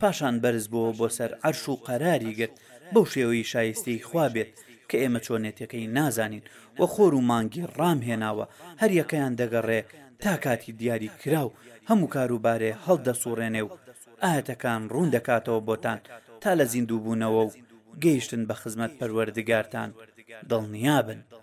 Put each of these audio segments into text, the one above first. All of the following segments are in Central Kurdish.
پاشان بەرز بووەوە بۆ سەر عەرش و قەراری گرت بەو شێوەی شایستەی خوا بێت کە ئێمە چۆنێتیەکەی نازانین، وە خۆر و مانگی ڕام هێناوە هەر یەکەیان دەگەڕێ تا کاتی دیاری کراو هەموو کاروبارێ هەڵدەسوڕێنێ و ئایەتەکان ڕوون دەکاتەوە بۆتان تا لە زیندوو بوونەوە و گەیشتن بە خزمەت پەروەردگارتان دڵنیابن.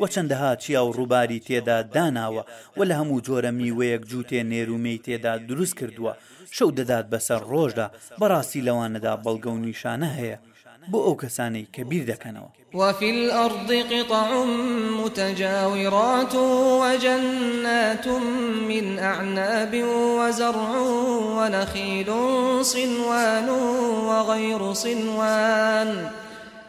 و چەندەها چیا و ڕووباری تێدا داناوە و لە هەموو جۆرە میوەیەک جووتێ نێر و مێی تێدا دروست کردووە، شەو دەدات بەسەر ڕۆژدا، بەڕاستی لەوانەدا بەڵگە و نیشانە هەیە بۆ ئەو کەسانەی کە بیر دەکەنەوە. وفی الارض قطع متجاورات وجنات من اعناب وزرع ونخیل صنوان وغیر صنوان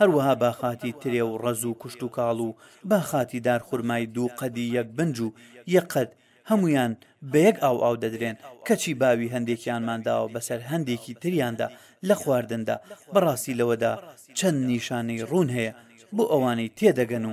هەروەها باخاتی ترێ و ڕەز و کوشتوکاڵ و باخاتی دارخورمای دوو قەدی یەک بنج و یەک قەد، هەموویان بە یەک ئاو ئاو دەدرێن، کەچی باوی هەندێکیانمان داوە بەسەر هەندێکی تریاندا لە خواردندا، بەڕاستی لەوەدا چەند نیشانەی ڕوون هەیە بۆ ئەوانەی تێدەگەن و.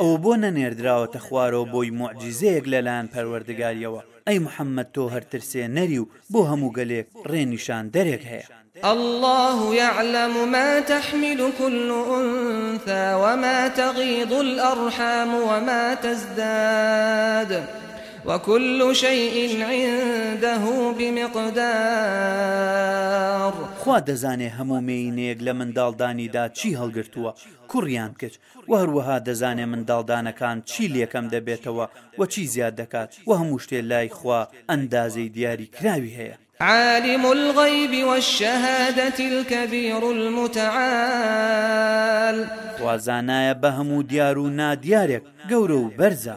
ئەوە بۆ نەنێردراوەتە خوارەوە بۆی موعجیزەیەک لەلایەن پەروەردگاریەوە ئەی محمد تۆ هەر ترسێ نەری و بۆ هەموو گەلێک ڕێ نیشان دەرێک هەیە. اللە یعلم ما تحمل کل انثی وما تغیض الارحام وما تزداد وکل شیء عنده بمقدار. خوا دەزانێ هەموو مێیینەیەک لە منداڵ دانیدا چی هەڵگرتووە کوڕ یان کچ وە هەروەها دەزانێ منداڵدانەکان چی لەکەم دەبێتەوە وە چی زیاد دەکات وە هەموو شتێ لای خوا ئەندازەی دیاری کراوی هەیە. عالم الغیب والشهادە الکبیر المتعال. خوا زانایە بە هەموو دیار و نادیارێک گەورە و بەرزە.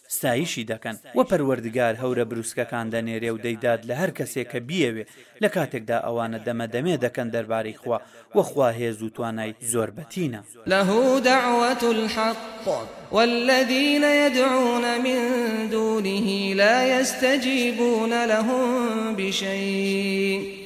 ستایشی دەکەن، وە پەروەردگار هەورە بروسکەکان دەنێرێ و دەیدات لە هەر کەسێ کە بیەوێ، لە کاتێکدا ئەوانە دەمە دەمێ دەکەن دەربارەی خوا، وە خوا هێز و توانای زۆر بەتینە. له دعوە الحق والذین یدعون من دونه لا یستجیبون لهم بشیء.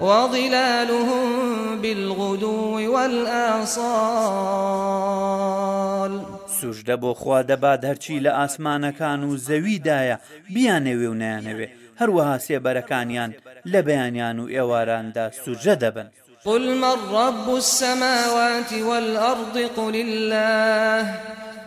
وَظِلَالُهُم بِالْغُدُوِّ وَالْآصَالِ. سوژدە بۆ خوا دەبات هەرچی لە ئاسمانەکان و زەوی دایە بیانەوێ و نەیانەوێ، هەروەها سێبەرەکانیان لە بەیانیان و ئێواراندا سوژدە دەبن. قل من رب السماوات والأرض قل اللە.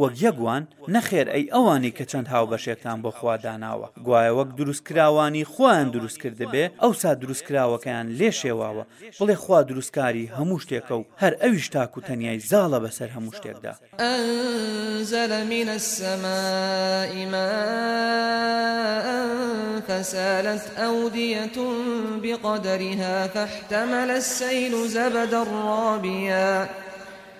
وەک یەک وان؟ نەخێر ئەی ئەوانەی کە چەند هاوبەشێکتان بۆ خوا داناوە گوایە وەک دروستکراوانی خوایان دروستکردبێ ئەوسا دروستکراوەکەیان لێ شێواوە بڵێ خوا دروستکاری هەموو شتێکە و هەر ئەویش تاک و تەنیای زاڵە بەسەر هەموو شتێکدا. انزل من السماء ماء فسالت اودیە بقدرها فاحتمل السیل زبدا رابیا.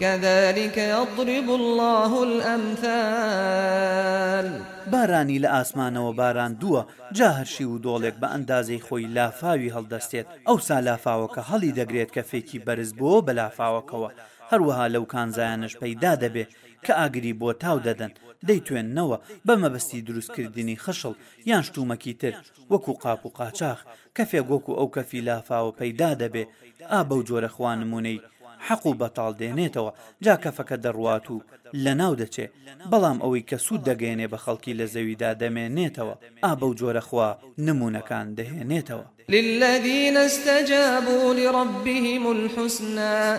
کذلک یضرب اللە الامثال. بارانی لە ئاسمانەوە باراندووە جا هەر شیو و دۆڵێک بە ئەندازەی خۆی لافاوی هەڵدەستێت ئەوسا لافاوەکە هەڵی دەگرێت کە فێکی بەرز بۆوە بە لافاوەکەوە هەروەها لەو کانزایانەش پەیدا دەبێ کە ئاگری بۆ تاو دەدەن دەیتوێننەوە بە مەبەستی دروست کردنی خشڵ یان شتومەکی تر وەکوو قاپ و قاچاخ کەفێک وەکو ئەو کەفی لافاوە پەیدا دەبێ ئا بەو جۆرە خوا نمونەی حەق و بەتاڵ دێنێتەوە جا کەفەکە دەڕوات و لەناو دەچێ بەڵام ئەوەی کە سوود دەگەیەنێ بە خەڵکی لە زەویدا دەمێنێتەوە ئا بەو جۆرە خوا نمونەکان دەهێنێتەوە. للذین استجابوا لربهم الحسنی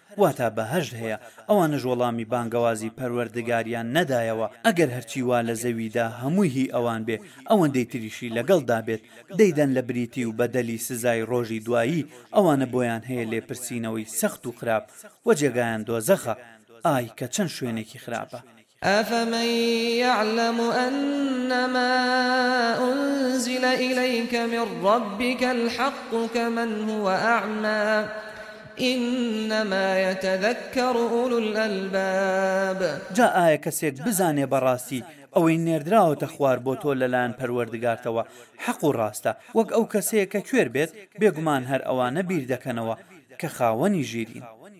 واتا بەهەشت هەیە ئەوانەش وەڵامی بانگەوازی پەروەردگاریان نەدایەوە ئەگەر هەرچی وا لە زەویدا هەمووی هی ئەوان بێ ئەوەندەی تریشی لەگەڵدا بێت دەیدەن لە بریتی و بەدەلی سزای ڕۆژی دوایی ئەوانە بۆیان هەیە لێپرسینەوەی سەخت و خراپ وە جێگایان دۆزەخە ئای کە چەند شوێنێکی خراپە. أفمن يعلم أنما أنزل إليک من ربک الحق کمن هو أعمی إنما يتذکر أولو الألباب. جا ئایا کەسێک بزانێ بەڕاستی ئەوەی نێردراوەتە خوار بۆ تۆ لەلایەن پەروەردگارتەوە حەق و ڕاستە وەک ئەو کەسەیە کە کوێر بێت، بێگومان هەر ئەوانە بیر دەکەنەوە کە خاوەنی ژیرین.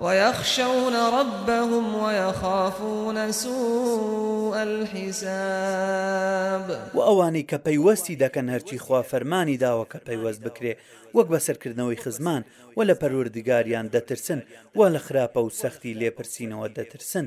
ویخشون ربهم ویخافون سوء الحساب. وە ئەوانەی کە پەیوەستی دەکەن هەرچی خوا فەرمانی داوە کە پەیوەست بکرێ وەک بەسەرکردنەوەی خزمان وە لە پەروەردگاریان دەترسن وە لە خراپە و سەختی لێپرسینەوە دەترسن.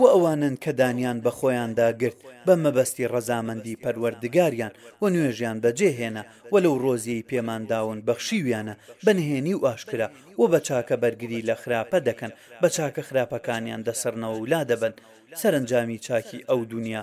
و ئەوانەن کە دانیان بە خۆیاندا گرت بە مەبەستی ڕەزامەندی پەروەردگاریان و نوێژیان بە جێ هێنا و لەو ڕۆزیەی پێمان داون بەخشیویانە بە نهێنی و ئاشکرا و بە چاکە بەرگری لە خراپە دەکەن بە چاکە خراپەکانیان دەسڕنەوە و لادەبەن سەرەنجامی چاکی ئەو دونیا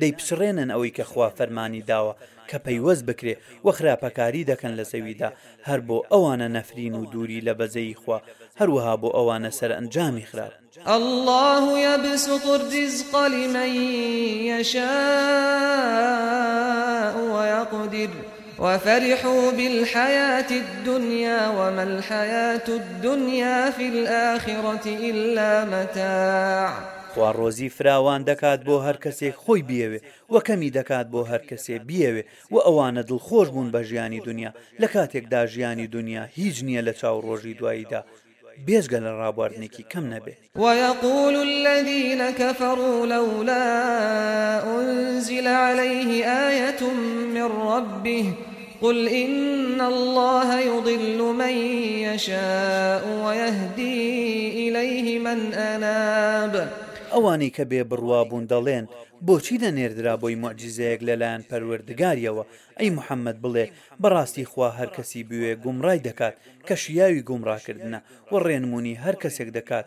دەیپچڕێنن ئەوەی کە خوا فەرمانی داوە کە پەیوەست بکرێ وە خراپەکاری دەکەن لە زەویدا هەر بۆ ئەوانە نەفرین و دووری لە بەزەیی خوا هەروەها بۆ ئەوانە سەرئەنجامی خراپ. اللە یبسط الرزق لمن یشاء ویقدر وفرحوا بالحیاة الدنیا وما الحیاة الدنیا فی الآخرة الا متاع. خوا ڕۆزی فراوان دەکات بۆ هەر کەسێک خۆی بیەوێ وە کەمی دەکات بۆ هەر کەسێ بیەوێ وە ئەوانە دڵخۆش بوون بە ژیانی دونیا لە کاتێکدا ژیانی دونیا هیچ نیە لە چاو ڕۆژی دواییدا بێجگە لە ڕابواردنێکی کەم نەبێ. ويقول الذين كفروا لولا انزل عليه آیە من ربه قل ان اللە یضل من یشاء ویهدی الیه من اناب. ئەوانەی کە بێ بڕوا بوون دەڵێن، بۆچی نەنێردرا بۆی موعجیزەیەک لەلایەن پەروەردگاریەوە، ئەی محمد بڵێ، بەڕاستی خوا هەر کەسی بوێ گومڕای دەکات، کە شیاوی گومڕاکردنە، وە ڕێنمونی هەر کەسێک دەکات،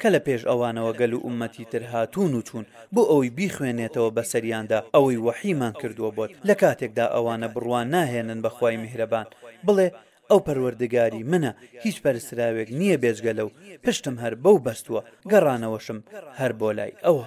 کە لە پێش ئەوانەوە گەل و ئوممەتی تر هاتوون و چوون، بۆ ئەوەی بیخوێنێتەوە بەسەریاندا ئەوەی وەحیمان کردووە بۆت، لە کاتێکدا ئەوانە بڕوا ناهێنن بە خوای میهرەبان، بڵێ، ئەو پەروەردگاری منە، هیچ پەرستراوێک نییە بێجگە لەو، پشتم هەر بەو بەستووە، گەڕانەوەشم هەر بۆ لای ئەوە.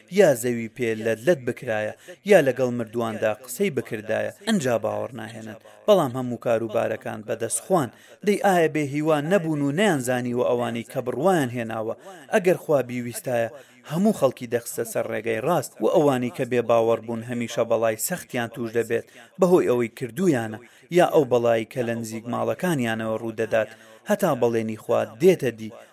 یا زەوی پێ لەت لەت بکرایە یا لەگەڵ مردوواندا قسەی بکردایە ئنجا باوەڕ ناهێنن بەڵام هەموو کارو بارەکان بەدەست خوان دەی ئایا بێ هیوا نەبوون و نەیان زانیوە ئەوانەی کە بڕوایان هێناوە ئەگەر خوا بیویستایە هەموو خەڵکی دەخستە سەر ڕێگای ڕاست وە ئەوانەی کە بێ باوەڕ بوون هەمیشە بەڵای سەختیان توش دەبێت بەهۆی ئەوەی کردوویانە یا ئەو بەڵایی کە لە نزیک ماڵەکانیانەوە ڕوو دەدات هەتا بەڵێنی خوا دێتە دی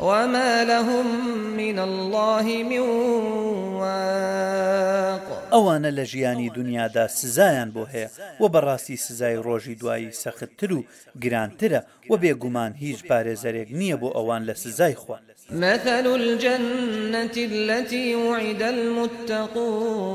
وما لهم من اللە من واق. ئەوانە لە ژیانی دونیادا سزایان بۆ هەیە وە بەڕاستی سزای ڕۆژی دوایی سەختتر و گرانترە وە بێگومان هیچ پارێزەرێک نیە بۆ ئەوان لە سزای خوا. مثل الجنە التی وعد المتقون.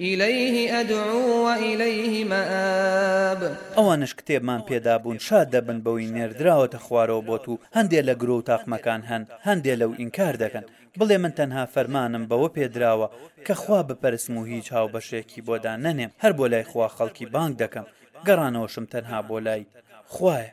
الیه ادعو و الیه مآب. ئەوانەش کتێبمان پێدابوون شاد دەبن بەوەی نێردراوەتە خوارەوە بۆت و هەندێ لە گرۆ و تاقمەکان هەن هەندێ لەو ئینکار دەکەن بڵێ من تەنها فەرمانم بەوە پێدراوە کە خوا بپەرستم و هیچ هاوبەشێکی بۆ دانەنێم هەر بۆ لای خوا خەڵکی بانگ دەکەم گەڕانەوەشم تەنها بۆ لای خوایە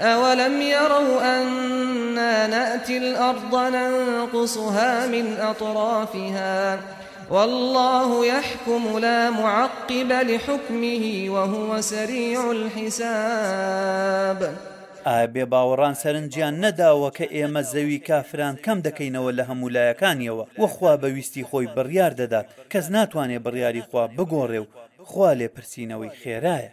ئەوەلەم یەڕەو ئەنا ناتی الارض ننقصها من اطرافها واللە یحکم لا معقب لحکمه وهو سریع الحساب ئایا بێ باوەڕان سەرنجیان نەداوە کە ئێمە زەوی کافران کەم دەکەینەوە لە هەموو لایەکانیەوە وە خوا بە ویستی خۆی بڕیار دەدات کەس ناتوانێ بڕیاری خوا بگۆڕێ و خوا لێپرسینەوەی خێرایە.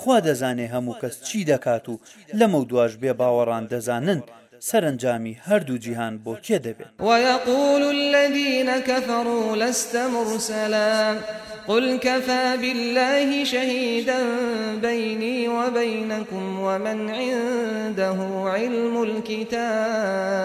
خوا دەزانێ هەموو کەس چی دەکات و لەمەودواش بێ باوەڕان دەزانن سەرەنجامی هەردوو جیهان بۆ کێ دەبێت. ویقول الذین کفروا لست مرسلا قل کفی باللە شهیدا بینی وبینکم ومن عنده علم الکتاب.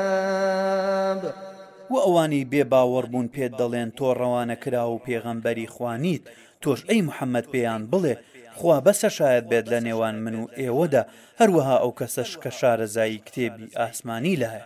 وئەوانەی بێ باوەڕ بوون پێت دەڵێن تۆ ڕەوانەکراوو پێغەمبەری خوا نیت تۆش ئەی محەمەد پێیان بڵێ، خوا بەسە شایەد بێت لە نێوان من و ئێوەدا، هەروەها ئەو کەسەش کە شارەزایی کتێبی ئاسمانی لایە.